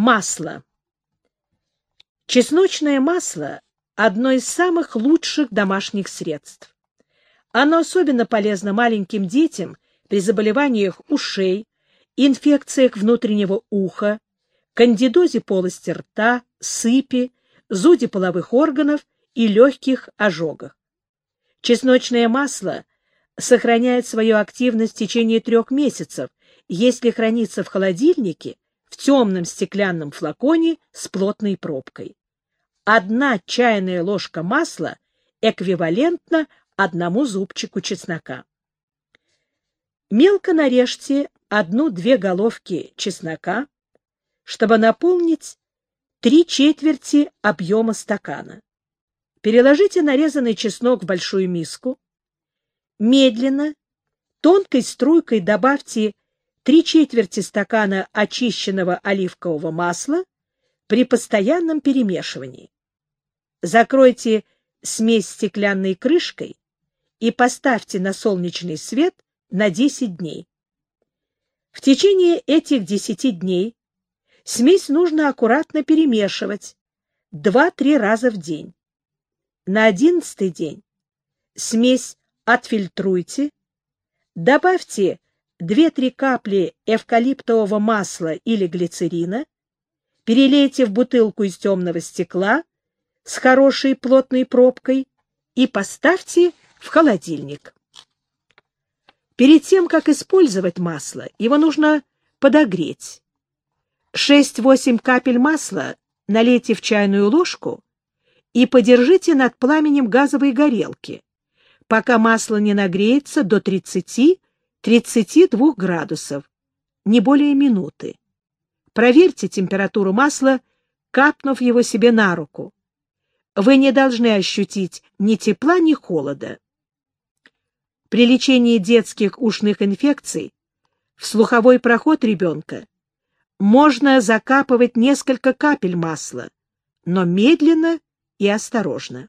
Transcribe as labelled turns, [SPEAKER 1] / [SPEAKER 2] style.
[SPEAKER 1] Масло. Чесночное масло – одно из самых лучших домашних средств. Оно особенно полезно маленьким детям при заболеваниях ушей, инфекциях внутреннего уха, кандидозе полости рта, сыпи, зуде половых органов и легких ожогах. Чесночное масло сохраняет свою активность в течение трех месяцев, если хранится в холодильнике в темном стеклянном флаконе с плотной пробкой. Одна чайная ложка масла эквивалентна одному зубчику чеснока. Мелко нарежьте одну-две головки чеснока, чтобы наполнить три четверти объема стакана. Переложите нарезанный чеснок в большую миску. Медленно, тонкой струйкой добавьте три четверти стакана очищенного оливкового масла при постоянном перемешивании. Закройте смесь стеклянной крышкой и поставьте на солнечный свет на 10 дней. В течение этих 10 дней смесь нужно аккуратно перемешивать 2-3 раза в день. На одиннадцатый день смесь отфильтруйте, добавьте 2-3 капли эвкалиптового масла или глицерина, перелейте в бутылку из темного стекла с хорошей плотной пробкой и поставьте в холодильник. Перед тем, как использовать масло, его нужно подогреть. 6-8 капель масла налейте в чайную ложку и подержите над пламенем газовой горелки, пока масло не нагреется до 30-32 градусов, не более минуты. Проверьте температуру масла, капнув его себе на руку. Вы не должны ощутить ни тепла, ни холода. При лечении детских ушных инфекций в слуховой проход ребенка можно закапывать несколько капель масла, но медленно и осторожно.